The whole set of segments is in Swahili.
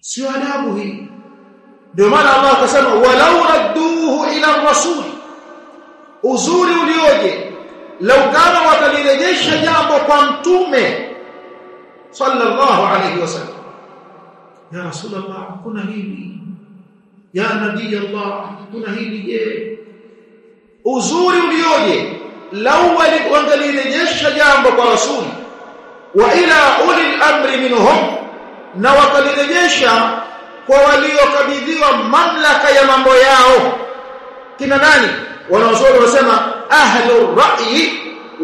sio adabu hii. Ndio maana Allah akasema walau radduhu ila rasul uzuri ulioje? Lau kama watalirejesha jambo kwa mtume sallallahu alayhi wasallam. Ya rasulullah kuna hili. Ya nabii Allah kuna hili je? Uzuri ulioje? Lau wangalirejesha jambo kwa rasuli wa ila ulil amri minhum na wakalirejesha kwa waliokabidhiwa mamlaka ya mambo yao kina nani wanaozuri wasema ahlu ra'yi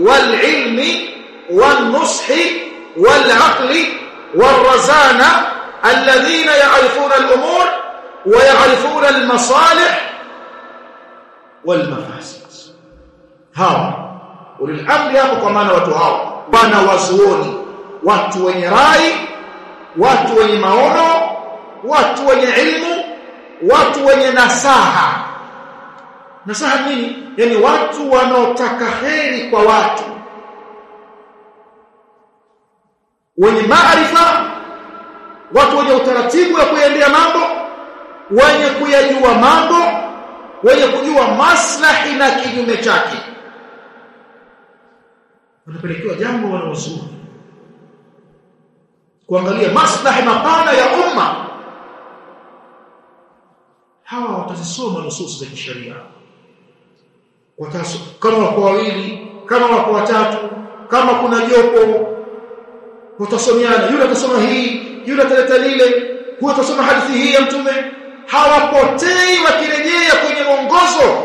wal ilmi wan nushi wal aqli wal razana alladhina ya'rifuna al umur wa ya'rifuna al masalih wal mafasid hawa ulil amri hapo kwa maana watu hao wana wazuoni watu wenye rai watu wenye maono watu wenye ilmu watu wenye nasaha. Nasaha nini? Yani watu wanaotaka heri kwa watu. Wenye maarifa watu wenye utaratibu wa kuendea mambo wenye kuyajua mambo wenye kujua maslahi na kinyume chake. Wanapelekewa jambo wanaozuri kuangalia maslahi mapana ya umma. Hawa watazisoma nususu za kisheria. Kama wako wawili kama wako watatu kama kuna jopo watasomeana. Yule atasoma hii yule ataleta lile huyo atasoma hadithi hii ya mtume. Hawapotei wakirejea kwenye mwongozo.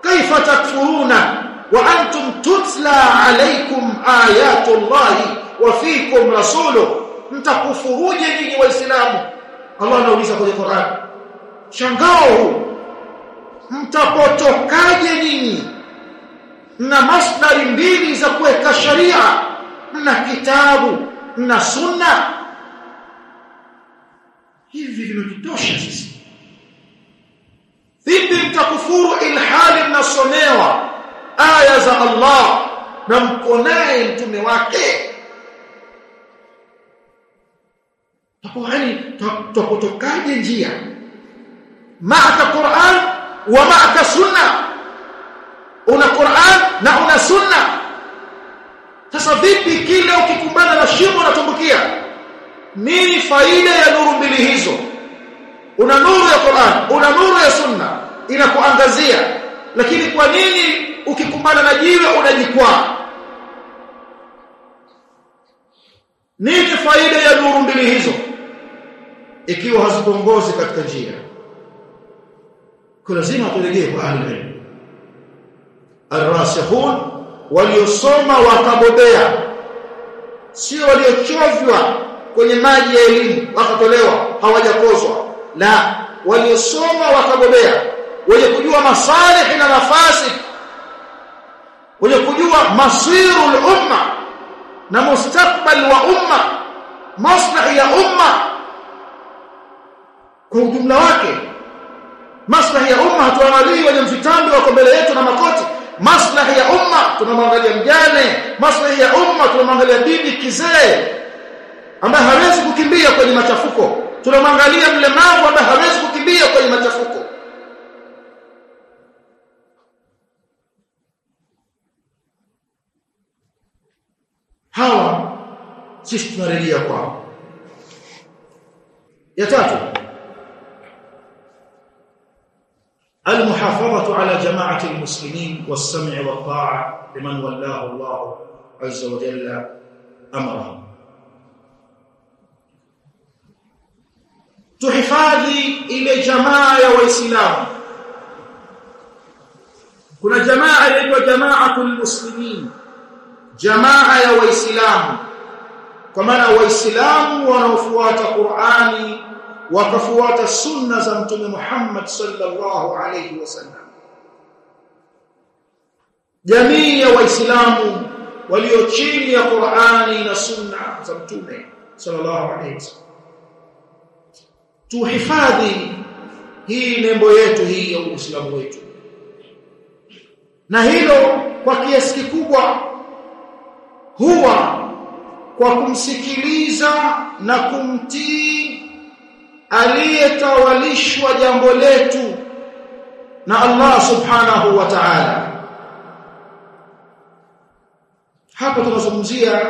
Kaifa takfuruna wa antum tutla alaykum ayatullahi wa fikum rasulu mtakufuruje nyinyi waislamu? Allah anauliza kwenye Qur'an. Shangao mtapotokaje nyinyi? Na masdari mbili za kuweka sharia na kitabu na sunna? Hivi vinatutosha sisi. Vipi mtakufuru ilhali mnasomewa aya za Allah na mkonae mtume wake tapoani tapotokaje njia? Maaka Qur'an wa maaka sunna. Una Qur'an na una sunna. Sasa vipi kile ukikumbana na shimo unatumbukia nini faida ya nuru mbili hizo? Una nuru ya Qur'an una nuru ya sunna. Inakuangazia. Lakini kwa nini ukikumbana na jiwe unajikwaa? Nini faida ya nuru mbili hizo ikiwa hazikuongozi katika njia kwa lazima turejee kwa ahli ilm arrasikhun waliosoma wakabobea. Sio waliochovya kwenye maji ya elimu wakatolewa hawajakozwa la waliosoma wakabobea wenye kujua masalih na nafasi wenye kujua masirul umma na mustakbal wa umma maslahi ya umma kwa ujumla wake. Maslahi ya umma hatuangalii wenye mvitambi wako mbele yetu na makoti maslahi ya umma tunamwangalia mjane. Maslahi ya umma tunamwangalia bibi kizee ambaye hawezi kukimbia kwenye machafuko. Tunamwangalia mlemavu ambaye hawezi kukimbia kwenye machafuko. Hawa sisi tunarejea kwao. Ya tatu المحافظة على جماعة المسلمين والسمع والطاعة لمن ولاه الله عز وجل أمره تحفاظي إلى جماعة وإسلام. كنا جماعة لدو جماعة المسلمين. جماعة وإسلام. كمانا وإسلام ونفوات قرآن wakafuata sunna za mtume Muhammad sallallahu alayhi wasallam jamii ya waislamu walio chini ya Qur'ani na sunna za mtume sallallahu alayhi wasallam tuhifadhi hii nembo yetu hii ya Uislamu wetu. Na hilo kwa kiasi kikubwa huwa kwa kumsikiliza na kumtii aliyetawalishwa jambo letu na Allah subhanahu wa ta'ala. Hapo tunazungumzia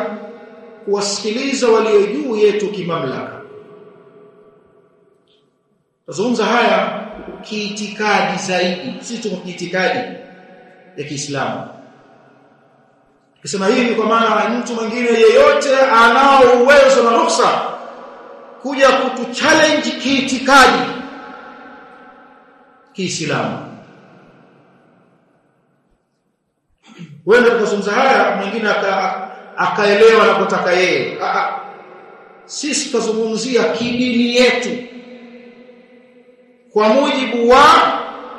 kuwasikiliza walio juu yetu kimamlaka. Tunazungumza haya kiitikadi zaidi si tu kiitikadi ya Kiislamu. Kisema hivi kwa maana mtu mwingine yeyote anao uwezo na ruhusa kuja kutu challenge kiitikadi Kiislamu. Wewe unapozungumza haya mwingine akaelewa anapotaka yeye. Sisi tuzungumzia kidini yetu kwa mujibu wa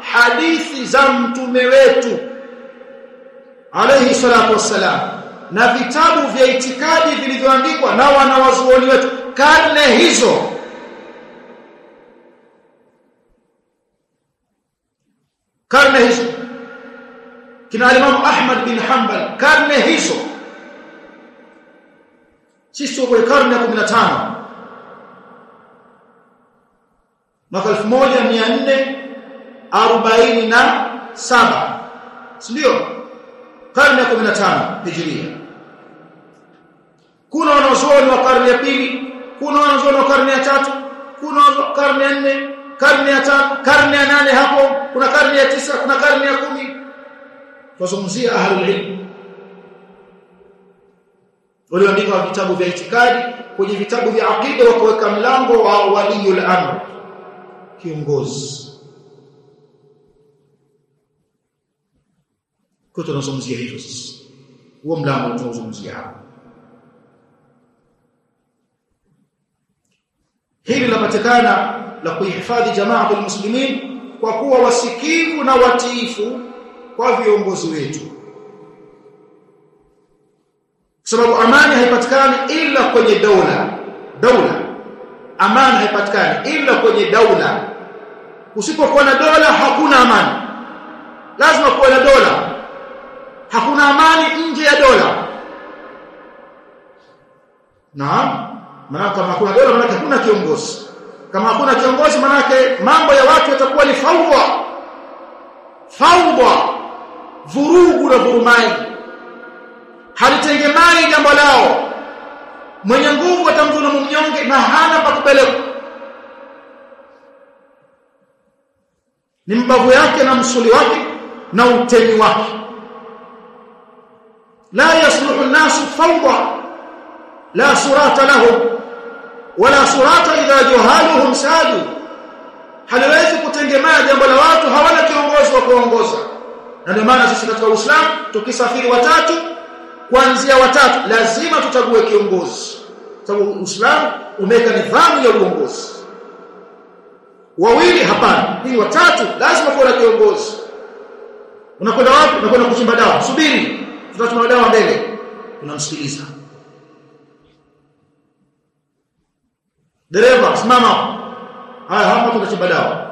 hadithi za mtume wetu alayhi salatu wassalam na vitabu vya itikadi vilivyoandikwa na wanawazuoni wetu karne hizo. Karne hizo. Kina Imam Ahmad bin Hanbal karne hizo. Sisi kwa karne ya 15 mwaka 1447 ndio? Karne ya 15 Hijria. Kuna wanazuoni wa karne ya pili kuna wanazuoni wa karne ya tatu kuna karne ya nne karne ya tano karne ya nane hapo kuna karne ya tisa kuna karne ya kumi. Tuzungumzia ahlul ilm. Walioandika vitabu vya itikadi kwenye vitabu vya aqida wakaweka mlango wa waliyul amr kiongozi. Kwa tunazungumzia hivyo sasa huo mlango tunazungumzia hapa hili linapatikana la kuhifadhi jamaa wa muslimin kwa kuwa wasikivu na watiifu kwa viongozi wetu. Sababu amani haipatikani ila kwenye dola dola amani haipatikani ila kwenye dola usipokuwa na dola hakuna amani. Lazima kuwe na dola. Hakuna amani nje ya dola. Naam maana kama hakuna dola maana hakuna kiongozi. Kama hakuna kiongozi maana mambo ya watu yatakuwa ni faudha faudha vurugu na vurumai. Halitengemai jambo lao. Mwenye nguvu atamdhulumu mnyonge na hana pa kupeleka ni mbavu yake na msuli wake na utemi wake. La yasluhu an-nasu fawda la surata lahum wala surata idha juhaluhum sadu. Haliwezi kutengemea jambo la watu hawana kiongozi wa kuongoza. Na ndio maana sisi katika Uislamu tukisafiri watatu kuanzia watatu lazima tutague kiongozi. Sababu Uislamu umeweka nidhamu ya uongozi. Wawili hapana. Hii watatu lazima kuwa na kiongozi. Unakwenda wapi? Unakwenda kuchimba dawa. Subiri. Tutatuma dawa mbele. Tunamsikiliza dereva simama haya hapa tunachimba dawa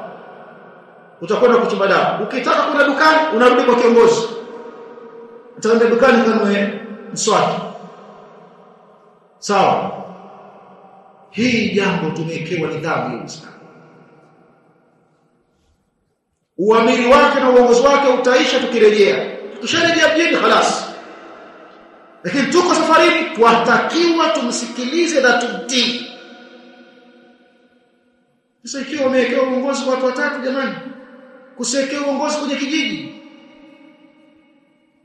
utakwenda kuchimba dawa ukitaka kwenda dukani unarudi kwa kiongozi utaenda dukani kanunue mswaki sawa hii jambo tumewekewa nidhamu ya Uislamu uamiri wake na uongozi wake utaisha tukirejea tukisharejea mjini خلاص lakini tuko safarini twatakiwa tumsikilize na tumtii sasa ikiwa umewekewa uongozi watu watatu jamani. Kusiwekewa uongozi kwenye kijiji.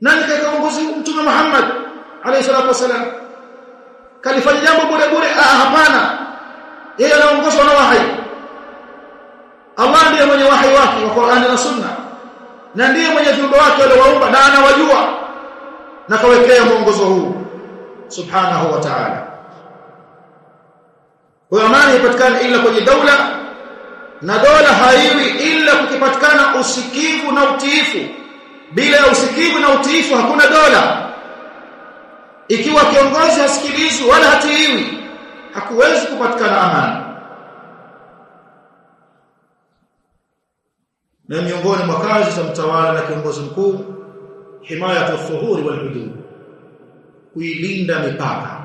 Nani kaeka uongozi mtume Muhammad alayhi salatu wasalam kalifanya jambo bure bure? Ah hapana. Yeye anaongozwa na wahi. Allah ndiye mwenye wahi wake wa Qur'ani na Sunna. Na ndiye mwenye viumbe wake aliowaumba na anawajua. Na kawekea mwongozo huu. Subhanahu wa ta'ala. Kwa amani ipatikane ila kwenye daula na dola haiwi ila kukipatikana usikivu na utiifu. Bila ya usikivu na utiifu hakuna dola. Ikiwa kiongozi hasikilizwi wala hatiiwi hakuwezi kupatikana amani. Na miongoni mwa kazi za mtawala na kiongozi mkuu himayatu thuhuri wal hudud. Kuilinda mipaka.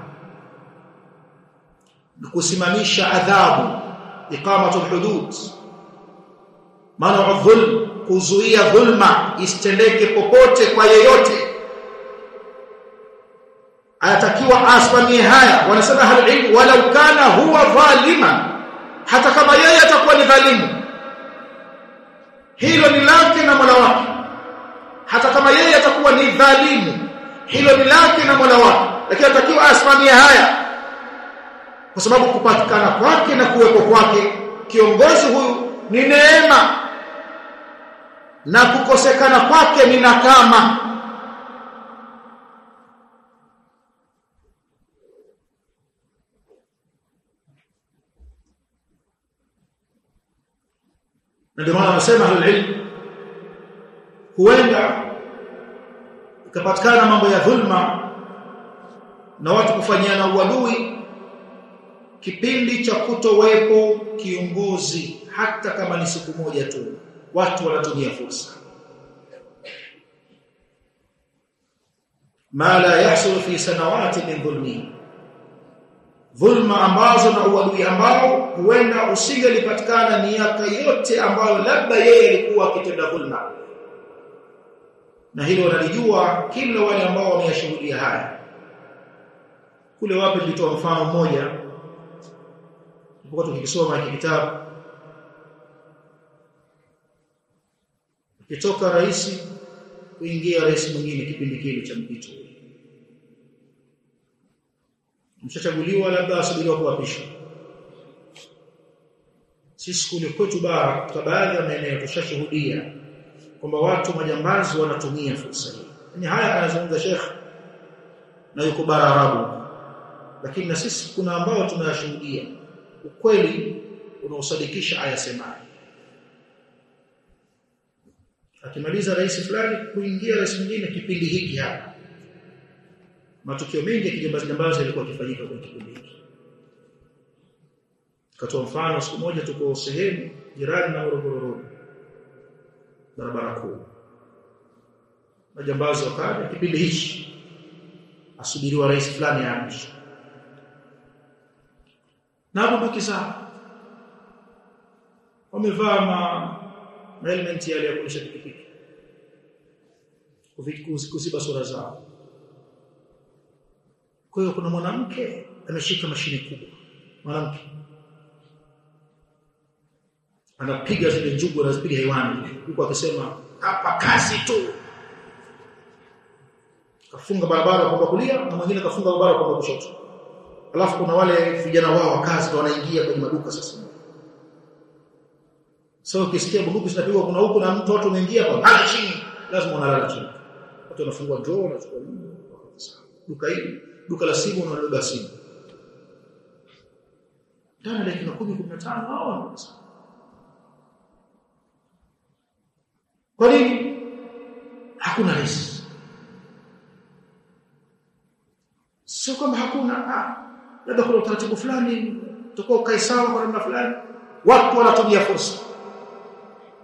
Na kusimamisha adhabu iqamatu hudud. Maana dhulm kuzuia dhulma isitendeke popote kwa yeyote. Anatakiwa asimamie haya. Wanasema halilmu walau kana huwa dhalima hata kama yeye atakuwa ni dhalimu. Hilo ni lake na Mola wake. Hata kama yeye atakuwa ni dhalimu hilo ni lake na Mola wake. Lakini anatakiwa asimamie haya kwa sababu kupatikana kwake na kuwepo kwake kiongozi huyu ni neema. Na kukosekana kwake ni nakama. Na ndio maana wanasema ahlulilm huenda ikapatikana mambo ya dhulma na watu kufanyiana uadui kipindi cha kutowepo kiongozi hata kama ni siku moja tu watu wanatumia fursa. Ma la yahsul fi sanawati min dhulmi. Dhulma ambazo na uadui ambao huenda usingelipatikana miaka yote ambayo labda yeye alikuwa akitenda dhulma. Na hilo wanalijua kila wale ambao wameyashuhudia haya. Kule wapi nilitoa mfano mmoja tulipokuwa tukisoma hiki kitabu. Kitoka rais kuingia rais mwingine kipindi kile cha mpito. Mshachaguliwa labda asubiriwa kuapishwa. Sisi kule kwetu bara kwa baadhi ya maeneo tushashuhudia kwamba watu majambazi wanatumia fursa hii. Yani haya anazungumza Sheikh na yuko bara Arabu. Lakini na sisi kuna ambao tunayashuhudia ukweli unaosadikisha aya semayo. Akimaliza rais fulani kuingia rais mwingine kipindi hiki hapa. Matukio mengi ya kijambazi jambazi yalikuwa yakifanyika kwa kipindi hiki. Katoa mfano siku moja tuko sehemu jirani na Morogoro barabara kuu. Majambazi wakaja kipindi hichi asubiriwa rais fulani aamishwe na hapo baki sawa wamevaa ma element yale ya kulisha pikipiki. Kuziba sura zao. Kwa hiyo kuna mwanamke ameshika mashine kubwa. Mwanamke. Anapiga zile njugu anazipiga hewani huko akisema hapa kazi tu. Kafunga barabara kwa kulia na mwingine kafunga barabara kwa kushoto alafu kuna wale vijana wao wa kazi wanaingia kwenye maduka sasa. So ukisikia bunduki zinapigwa kuna huko na mtu watu wameingia kwa lala chini lazima unalala chini. Watu wanafungua draw wanachukua nini duka hili duka la simu unabeba simu. Ndani ya dakika 10 15 hao wanaweza kwa nini? Hakuna risk sio kwamba hakuna ah labda kuna utaratibu fulani utakuwa ukae sawa kwa namna fulani. Watu wanatumia fursa.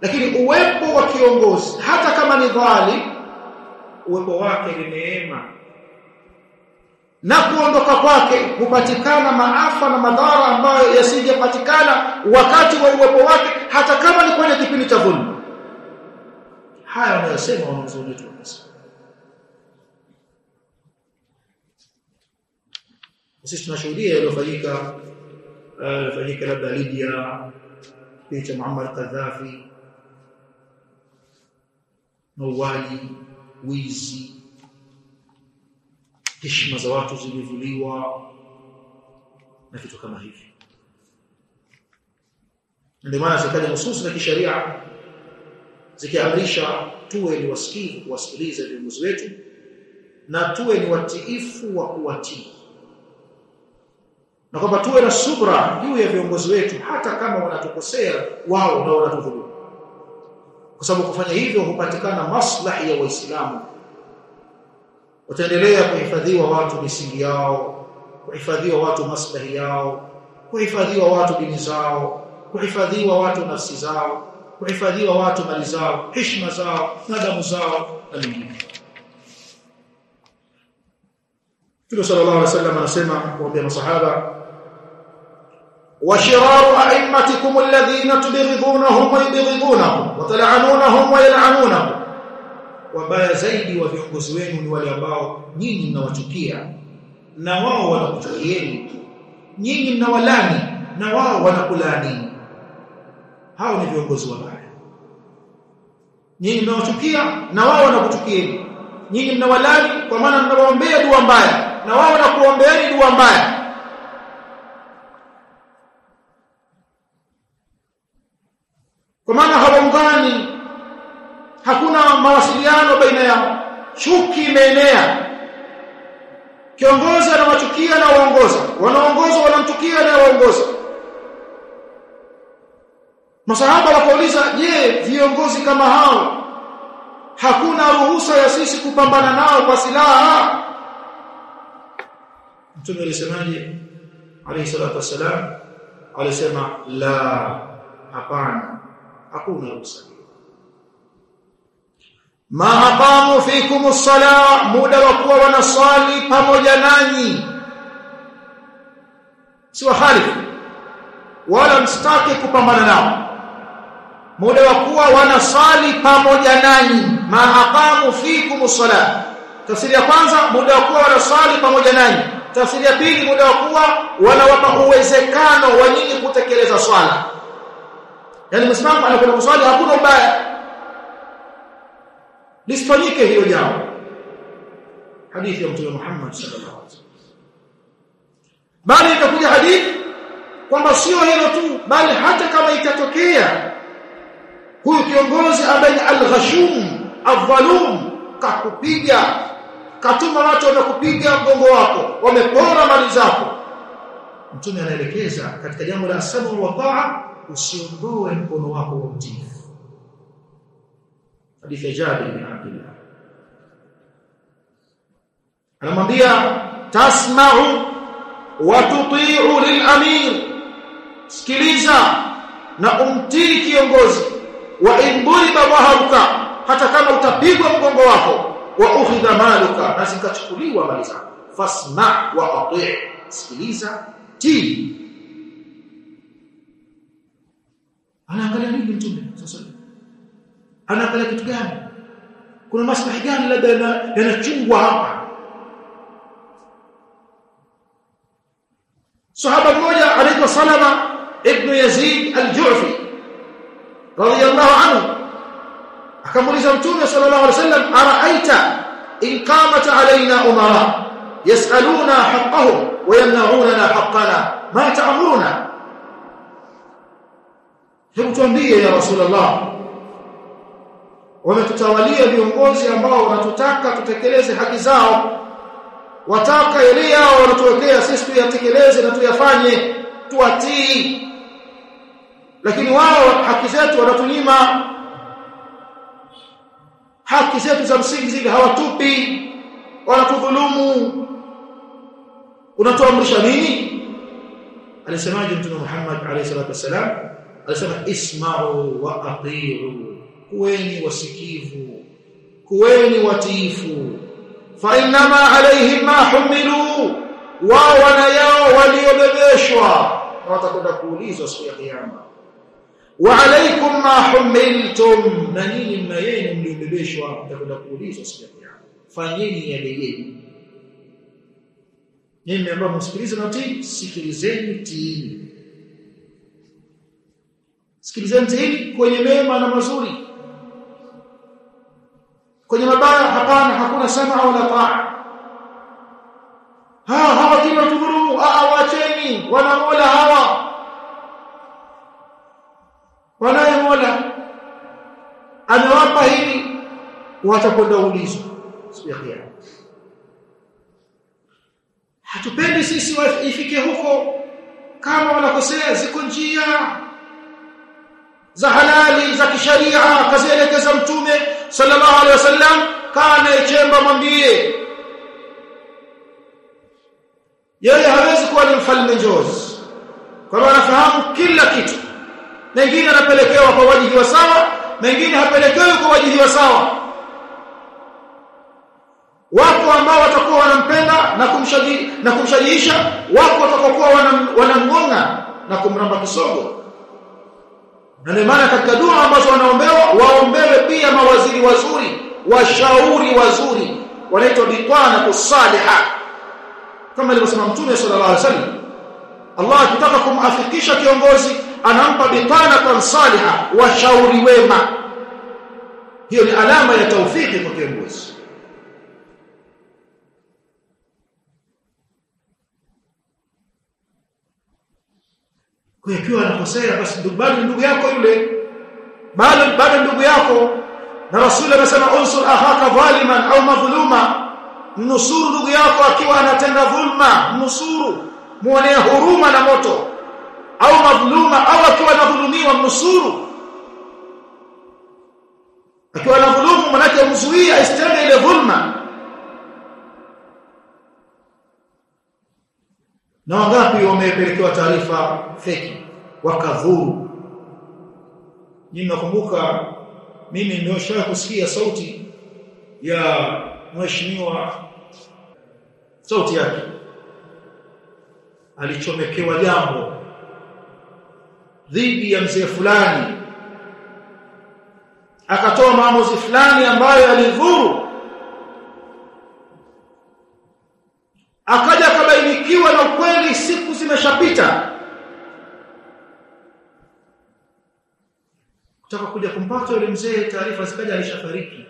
Lakini uwepo wa kiongozi hata kama ni dhali uwepo wake ni neema. Na kuondoka kwake hupatikana maafa na madhara ambayo yasingepatikana wakati wa uwepo wake hata kama ni kwenye kipindi cha dhulma. Haya wanayosema wanazuoni tu wanasema sisi tunashuhudia yaliyofanyika yaliyofanyika labda Libya cha Muammar Gaddafi mauaji wizi heshima za watu zilivuliwa na kitu kama hivi. Ndio maana zikaja nususi na kisheria zikiamrisha tuwe ni wasikivu kuwasikiliza viongozi wetu na tuwe ni watiifu wa kuwatii na kwamba tuwe na subra juu ya viongozi wetu hata kama wanatukosea wao na wanatudhulumu. Kwa sababu kufanya hivyo hupatikana maslahi ya waislamu. Wataendelea kuhifadhiwa watu misingi yao kuhifadhiwa watu maslahi yao kuhifadhiwa watu dini zao kuhifadhiwa watu nafsi zao kuhifadhiwa watu mali zao heshima zao na damu zao na mengine. Mtume sallallahu alaihi wasallam anasema kuambia masahaba وشرار ائمتكم الذين تبغضونهم ويبغضونهم وتلعنونهم ويلعنونهم wabaya zaidi wa viongozi wenu ni wale ambao nyinyi mnawachukia na wao wanakuchukieni nyinyi mnawalani na wao wanakulaani hao ni viongozi wabaya nyinyi mnawachukia na wao wanakuchukieni nyinyi mnawalani kwa maana mnawaombea dua mbaya na wao wanakuombeeni dua mbaya Mawasiliano baina yao. Chuki imeenea. Kiongozi anawachukia na waongoza wanaongoza wanamchukia na waongoza masahaba wakauliza je viongozi kama hao hakuna ruhusa ya sisi kupambana nao kwa silaha? Mtume alisemaje? Alayhi salatu wassalam alisema la hapana. Hakuna ruhusa ma aqamu fikum as-sala muda wa kuwa wanaswali pamoja nanyi. Si wahalifu wala msitaki kupambana nao. Muda wa kuwa wanaswali pamoja nanyi. Ma aqamu fikum as-sala tafsiri ya kwanza muda wa kuwa wanaswali pamoja nanyi. Tafsiri ya pili muda wa kuwa wanawapa uwezekano wa nyinyi kutekeleza swala. Yani msimamo anakwenda kuswali hakuna ubaya lisifanyike hiyo jambo. Hadithi ya mtume Muhammad sallallahu alaihi wasallam. Bali itakuja hadithi kwamba sio hilo tu bali hata kama itatokea huyu kiongozi ambaye al-ghashum adh-dhalum kakupiga katuma watu wamekupiga mgongo wako wamepora mali zako. Mtume anaelekeza katika jambo la sabu wa taa usiondoe mkono wako wa utiifu hadithi Jabir bin Abdullah. Anamwambia tasma'u wa tuti'u lil-amir. Sikiliza na umtii kiongozi. Wa induriba dhaharuka hata kama utapigwa mgongo wako. Wa ukhidha maluka na zikachukuliwa mali zako. Fasma wa ati' sikiliza tii. Anaangalia nini mtume? Sasa anaangalia kitu gani kuna maslahi gani labda yanachungwa hapa sahaba mmoja anaitwa Salama ibn Yazid al-Ju'fi radiyallahu anhu akamuuliza mtume sallallahu alaihi wasallam araaita in qamat alaina umara yasaluna haqqahum wa yamna'una haqqana ma ta'muruna hebu tuambie ya rasulullah wametutawalia viongozi ambao wanatutaka tutekeleze haki zao. Wataka yale yao wanatuwekea sisi tuyatekeleze na tuyafanye tuatii lakini wao haki zetu wanatunyima. Haki zetu za msingi zile hawatupi wanatudhulumu. Unatuamrisha nini? Alisemaje mtume Muhammad alayhi salatu wasalam alisema isma'u wa ati'u kuweni wasikivu kuweni watiifu. Fa inma alaihim ma humilu wao wana yao waliobebeshwa. Watakwenda kuulizwa siku ya kiyama wa alaikum ma humiltum? Na nini mna yenu mliobebeshwa mtakwenda kuulizwa siku ya kiyama. Fanyeni yale yenu. Nyinyi ambao msikilize na tii sikilizeni tii sikilizeni tii kwenye mema na mazuri kwenye mabaya hapana hakuna sama wala taa. Ha hawa kima tudhuru awacheni wana mola hawa. Wanaye mola amewapa hili watakwenda ulizo. Siku hatupendi sisi ifike huko kama wanakosea ziko njia za halali za kisharia kazielekeza mtume sallallahu alaihi wasallam kana ichemba mwambie yeye hawezi kuwa ni mfalme njozi kwa maana anafahamu kila kitu. Mengine anapelekewa kwa wajihi wa sawa mengine hapelekewi kwa wajihi wa sawa. Wako ambao watakuwa wanampenda na kumshaji na kumshajiisha wako watakokuwa wanamngonga na kumramba kisogo na ndio maana katika dua ambazo wanaombewa waombewe pia mawaziri wazuri washauri wazuri wanaitwa bitwana kusaliha. Kama alivyosema mtume sallallahu alaihi wasallam Allah akitaka kumafikisha kiongozi anampa bitwana kwa msaliha washauri wema. Hiyo ni alama ya taufiki kwa kiongozi kwa hiyo anakosea basi bado ndugu yako yule. Bado bado ndugu yako. Na rasuli anasema unsur ahaka zaliman au madhluma. Nusuru ndugu yako akiwa anatenda dhulma. Nusuru muonee huruma na moto. Au madhluma au akiwa anadhulumiwa mnusuru. Akiwa anadhulumu manake mzuia isitende ile dhulma na wangapi wamepelekewa taarifa feki? Wakadhuru. Mimi nakumbuka mimi nimeshawahi kusikia sauti ya mheshimiwa sauti yake. Alichomekewa jambo dhidi ya mzee fulani. Akatoa maamuzi fulani ambayo alidhuru akaja akabainikiwa na ukweli siku zimeshapita. Kutaka kuja kumpata yule mzee taarifa zikaja alishafariki.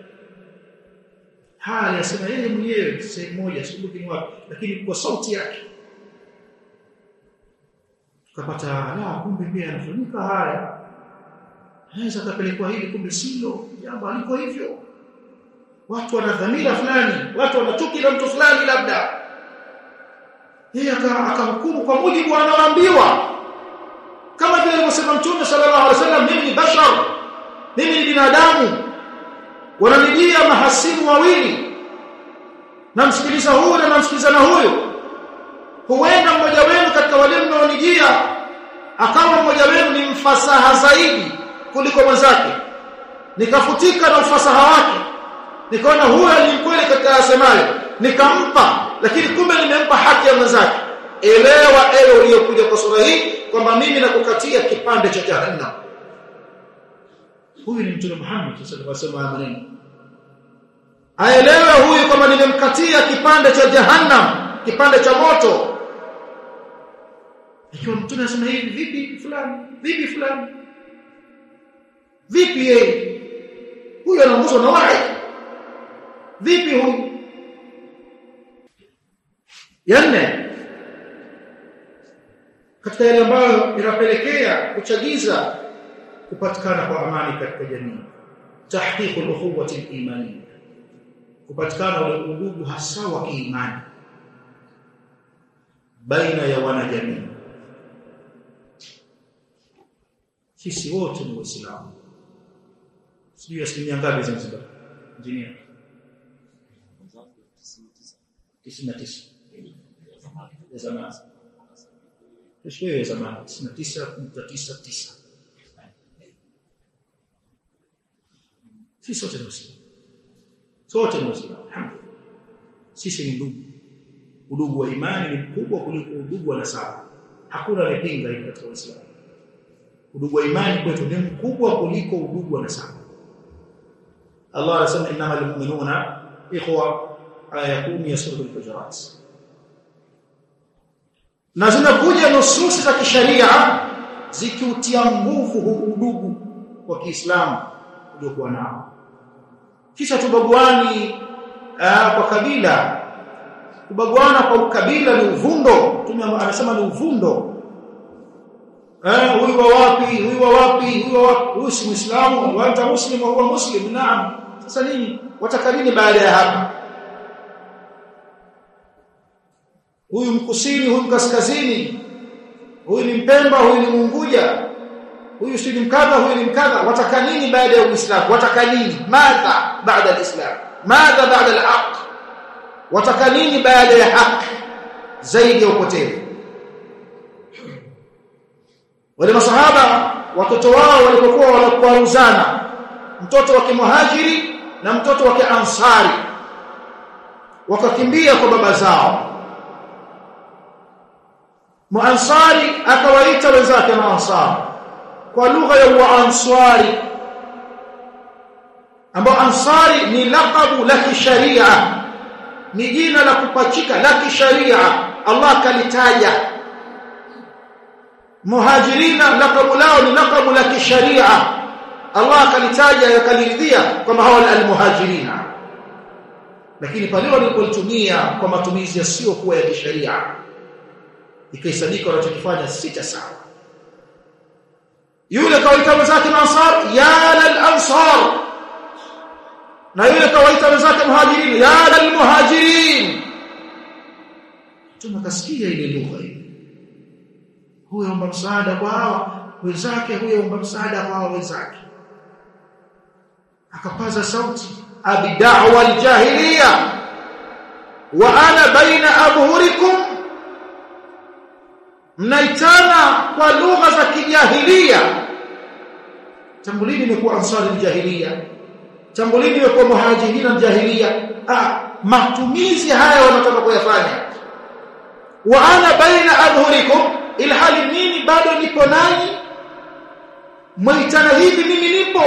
Hali asema yeye mwenyewe sehemu moja sikumbuki ni wapi lakini kwa sauti yake. Tukapata la kumbe pia yanafanyika haya. Anaweza kapelekwa hili kumbe silo jambo aliko hivyo. Watu wana dhamira fulani watu wana chuki na mtu fulani labda yeye akahukumu kwa mujibu anaoambiwa. Kama vile alivyosema mtume sallallahu alaihi wasallam mimi ni bashar mimi ni binadamu. Wananijia mahasimu wawili. Namsikiliza huyu na namsikiliza na huyu. Huenda mmoja wenu katika wale mnaonijia akawa mmoja wenu ni mfasaha zaidi kuliko mwenzake. Nikafutika na ufasaha wake. Nikaona huyu ni mkweli katika asemayo nikampa lakini kumbe nimempa haki ya mwenzake. Elewa ewe uliyokuja kwa sura hii kwamba mimi nakukatia kipande cha jahannam. Huyu ni mtume Muhammad sallallahu alaihi wasallam amenena aelewe huyu kwamba nimemkatia kipande cha jahannam kipande cha moto. Ikiwa mtume anasema hivi vipi fulani? Vipi fulani? Vipi yeye? Huyu anaongozwa na wahi vipi huyu yanne katika yale ambayo inapelekea kuchagiza kupatikana kwa amani katika jamii. Tahqiq al-ukhuwah al-imaniyah kupatikana ule udugu hasa wa kiimani. Baina ya wanajamii. Sisi wote ni waislamu. Sijui asilimia ngapi Zanzibar? Injinia 99 يا سماعة إيش هي يا سماعة؟ اسمها تسعة كنت تسعة تسعة في صوت المسلم صوت المسلم الحمد لله سيسي من دوب ودوب وإيمان من كوبا كنت ودوب ونسعب حقول رحيم ذلك كتر الإسلام ودوب وإيمان كنت ودوب كوبا كنت ودوب ونسعب الله رسول إنما المؤمنون إخوة على يقوم يسرد الفجرات na zinakuja nususi za kisharia zikiutia nguvu udugu wa Kiislamu uliokuwa nao. Kisha tubaguani uh, kwa kabila. Kubaguana kwa ukabila ni uvundo. Tume anasema ni uvundo. Eh huyu wa wapi huyu wa wapi huyu wa si muislamu wa muslim wa huwa muslim naam. Sasa nini? Watakalini baada ya hapa huyu mkusini huyu kaskazini huyu ni mpemba huyu ni munguja. Huyu si mkadha huyu ni mkadha wataka nini baada ya uislamu? Wataka nini? Madha baada ya islam? Madha baada ya haq wataka nini baada ya haki? Zaidi ya upotevu wale masahaba watoto wao walipokuwa wanakuaruzana mtoto wa kimuhajiri na mtoto wa kiansari wakakimbia kwa baba zao muansari akawaita wenzake maansari. Kwa lugha ya Muansari ambao ansari ni laqabu la kisharia ni jina la kupachika la kisharia Allah kalitaja. Muhajirina laqabu lao ni laqabu la kisharia Allah kalitaja yakaliridhia kwamba hawa almuhajirina. Lakini pale walipolitumia kwa matumizi yasiyokuwa ya kisharia ikahesabika wanachokifanya sita sawa. Yule kawaita wenzake ansar ya lal ansar. Na yule kawaita wenzake muhajirin ya lal muhajirin. Tunakasikia ile lugha hiyo huyo omba msaada kwa hawa wenzake huyo omba msaada kwa hawa wenzake. Akapaza sauti abi da'wa wa ana baina abhurikum mnaitana kwa lugha za kijahilia. Tambulini imekuwa ansari aljahiliya tambulini imekuwa muhajirina aljahiliya ah matumizi haya wanataka kuyafanya. Wa ana baina adhhurikum ilhali nini bado nipo nani mwaitana hivi mimi nipo.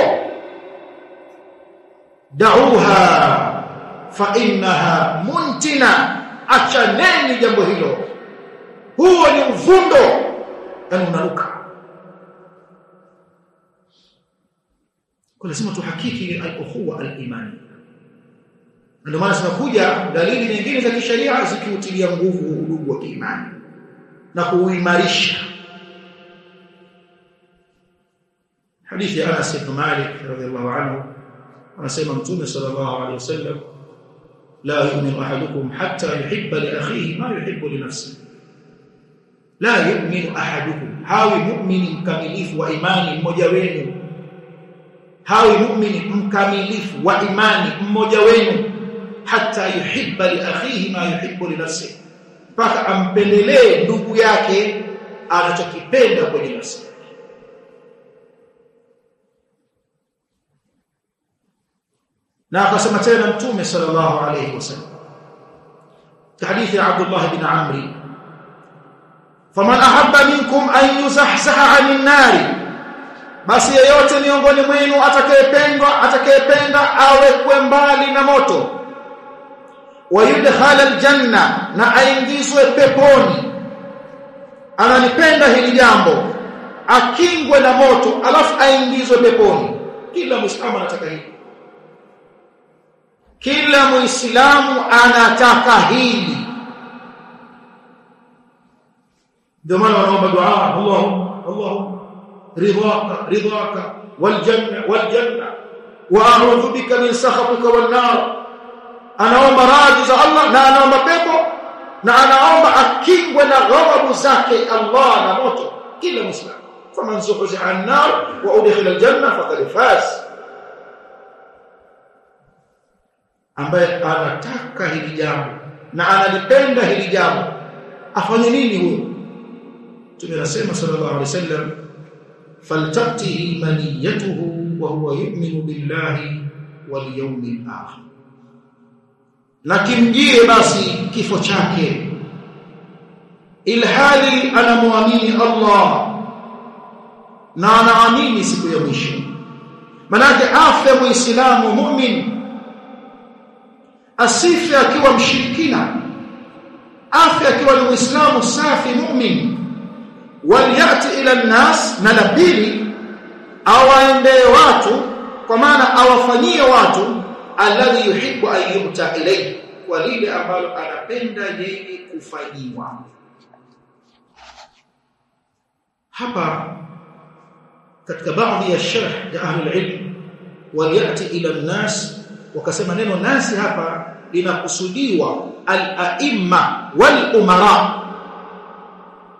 Dauha fa innaha muntina. Achaneni jambo hilo huo ni uvundo yani unaruka kwa lazima tuhakiki al-ukhuwa al-imani ndio maana zinakuja dalili nyingine za kisheria zikiutilia nguvu udugu wa kiimani na kuuimarisha hadithi ya Anas ibn Malik radhiyallahu anhu anasema mtume sallallahu alayhi wasallam la yu'minu ahadukum hatta yuhibba li akhihi ma yuhibbu li nafsihi la yu'minu ahadukum. Hawi mu'mini mkamilifu wa imani mmoja wenu. Hawi mu'mini mkamilifu wa imani mmoja wenu. Hata yuhibba li akhihi ma yuhibbu li nafsihi. Mpaka ampendelee ndugu yake anachokipenda kwenye nafsi na akasema tena mtume sallallahu alayhi wasallam. Hadithi ya Abdullah ibn Amri faman ahabba minkum an yuzahzaha 'anil nari basi yeyote miongoni mwenu atakayependwa atakayependa awekwe mbali na moto. Wayudkhala aljanna na aingizwe peponi. Ananipenda hili jambo akingwe na moto alafu aingizwe peponi. Kila muislamu anataka hili. Kila muislamu anataka hili ده معنى وأنا دعاء. اللهم اللهم رضاك رضاك والجنة والجنة. وأعوذ بك من سخطك والنار. أنا أعوذ راجز الله لا أنا أعوذ بيبه لا أنا أعوذ أكيد ولا غضب زاكي الله أنا موته كل مسلم. فمن زحزح النار وأدخل الجنة فقد فاز. أما أنا تاكا هلي جامو لا أنا لبنده هلي جامو. أفنيني هو؟ Tunasema sallallahu alaihi wasallam faltatihi maniyatuhu wa huwa yu'minu billahi wal yawmil akhir na kimjie basi kifo chake ilhali anamwamini Allah na anaamini siku ya mwisho. Manake afya muislamu mu'min asife akiwa mshirikina afya akiwa ni muislamu safi mu'min waliyati ila nnas na la pili awaendee watu kwa maana awafanyie watu alladhi yuhibbu an yumta ilayhi kwa lile ambalo anapenda yeye kufanyiwa hapa katika baadhi ya sharh ya ahlul ilm waliyati ila nnas wakasema neno nasi hapa linakusudiwa al-a'imma wal umara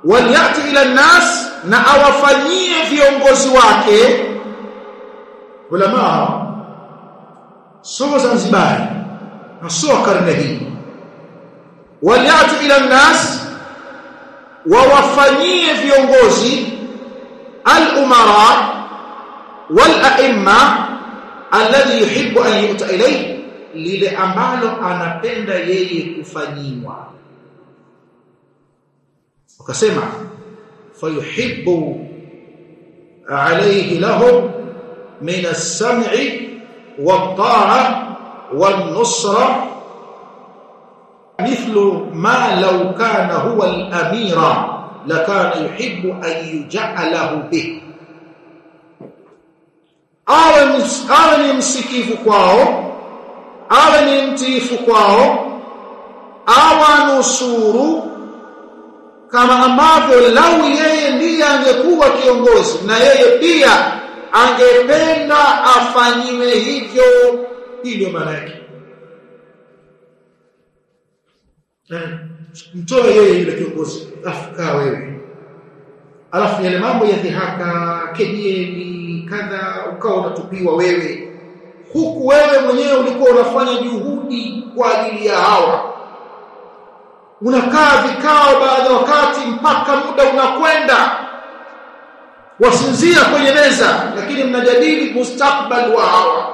waliyati ila nas na awafanyie viongozi wake. Ulama sio Zanzibar na sio karne hii. Waliyati ila nas wawafanyie viongozi al-umara wal a'imma alladhi yuhibbu an yu'ta ilayhi lile ambalo anapenda yeye kufanyiwa wakasema fayuhibbu alayhi lahum min as-sam'i wat-ta'a wan-nusra mithlu ma law kana huwa al-amira lakana yuhibbu an yuj'alahu bih awe awe ni msikivu kwao awe ni mtiifu kwao awanusuru kama ambavyo lau yeye ndiye angekuwa kiongozi na yeye pia angependa afanyiwe hivyo hilo maana yake. Mtoe yeye yule kiongozi afukaa wewe. Alafu yale mambo ya dhihaka kejeli kadha ukawa unatupiwa wewe. Huku wewe mwenyewe ulikuwa unafanya juhudi kwa ajili ya hawa unakaa vikao baada wakati mpaka muda unakwenda. Wasinzia kwenye meza lakini mnajadili mustakbal wa hawa.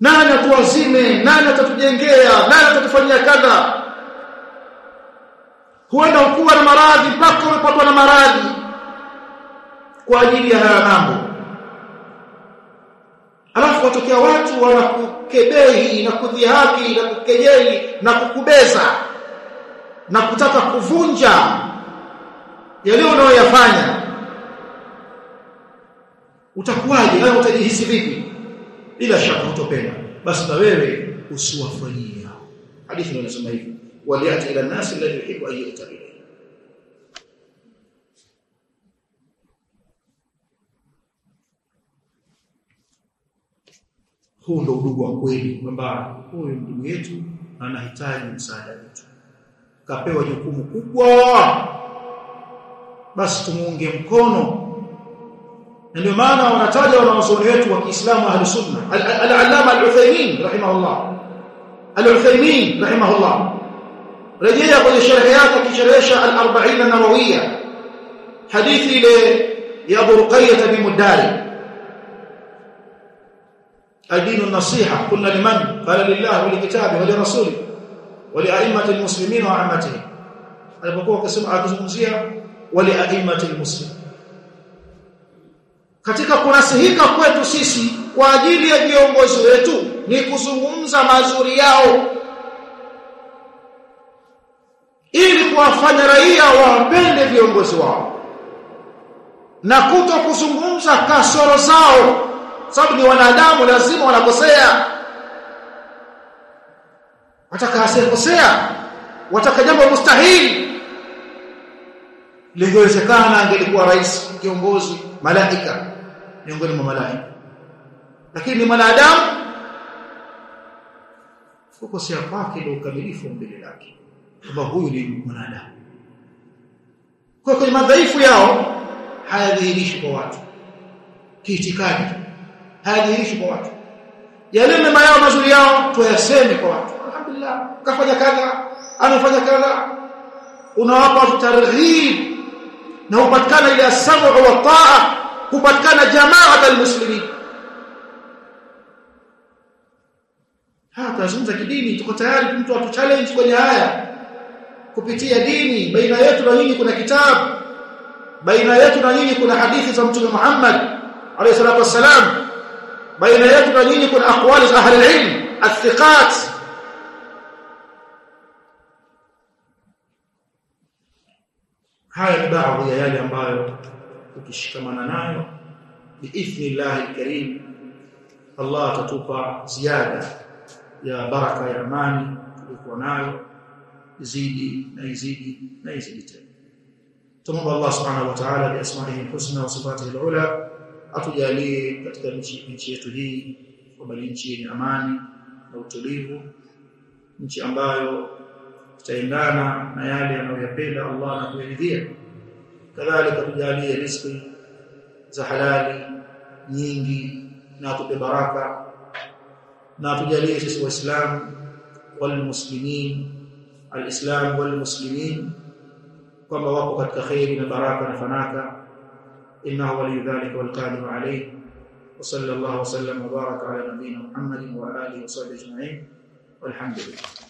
Nani atuwazime nani atatujengea? Nani atatufanyia kadha? Huenda ukuwa na maradhi mpaka umepatwa na maradhi kwa ajili ya haya mambo alafu watokea watu wanakukebehi na kudhihaki na kukejeli na kukubeza na kutaka kuvunja yale unayoyafanya. Utakuwaje? Wewe utajihisi vipi? Bila shaka utopenda basi na wewe usiwafanyie hadithi inasema hivi waliati ila nasi alladhi yuhibbu an yu'ta ilayhi huu ndo udugu wa kweli kwamba huyu ndugu yetu anahitaji msaada wetu. Kapewa jukumu kubwa. Basi tumuunge mkono. Na ndio maana wanataja wanawazuoni wetu wa Kiislamu ahli sunna. Al-allama al-Uthaymeen rahimahullah. al-Uthaymeen rahimahullah. Rejea kwenye sharhi yake kisherehesha al-40 an-nawawiyya hadithi ile ya Abu Ruqayyah bin Mudari الدين النصيحة قلنا لمن قال لله ولكتابه ولرسوله ولأئمة المسلمين وعامتهم alipokuwa akisema akizungumzia waliaimati almuslim katika kunasihika kwetu sisi kwa ajili ya viongozi wetu ni kuzungumza mazuri yao ili kuwafanya raia wapende viongozi wao na kuto kuzungumza kasoro zao sababu ni wanadamu lazima wanakosea. Wataka asikosea wataka jambo mustahili. Lingewezekana angelikuwa rais kiongozi malaika miongoni mwa malaika. Lakini ni mwanadamu. Kukosea kwake ndio ukamilifu mbele lake kwamba huyu ni mwanadamu. Kwa kwenye madhaifu yao hayadhihirishi kwa watu. Kiitikadi hayadhihirishi kwa watu. Yale mema yao mazuri yao tuyaseme kwa watu. Alhamdulillah kafanya kadha amefanya kadha. Unawapa targhib na upatikana ile sabu wa taa kupatikana jamaa almuslimin. Hata zungumza kidini tuko tayari mtu atu challenge kwenye haya. Kupitia dini baina yetu na nyinyi kuna kitabu. Baina yetu na nyinyi kuna hadithi za mtume Muhammad alayhi salatu wassalam بين يجب ان يكون أقوال أهل العلم الثقات. هاي بعض يا يالي امبالو وكشكمانا نايو بإذن الله الكريم الله تتوقع زيادة. يا بركة يا أماني تتوقع نايو يزيدي ما يزيدي ما يزيدي تاني تمام الله سبحانه وتعالى بأسمائه الحسنى وصفاته العلى. Atujalie katika nchi yetu hii kwamba nchi yenye amani na utulivu nchi ambayo tutaendana na yale anayoyapenda Allah na kuyaridhia. Kadhalika tujalie riziki za halali nyingi na atupe baraka. Na tujalie sisi waislamu walmuslimin alislam walmuslimin kwamba wako katika khairi na baraka na fanaka innahu waliyudhalika walqadiru alayhi وصلى الله وسلم وبارك على نبينا محمد وآله وصحبه أجمعين. والحمد لله.